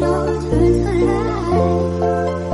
Panik gak?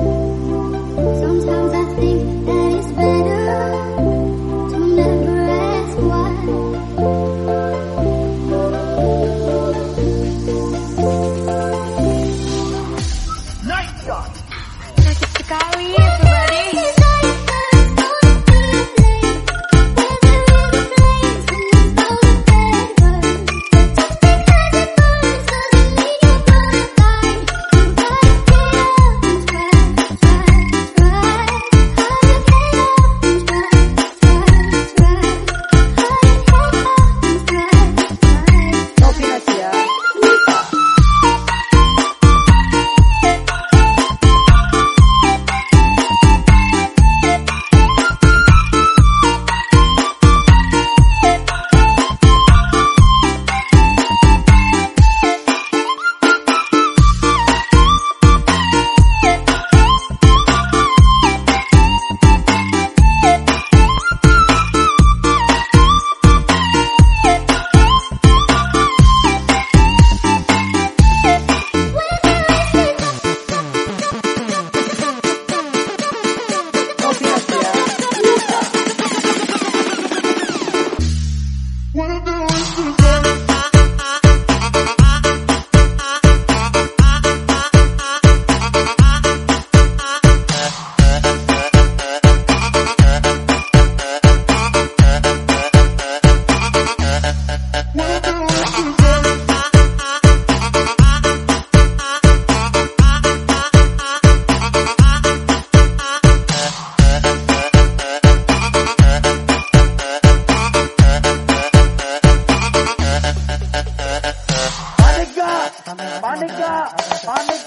Panik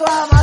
lah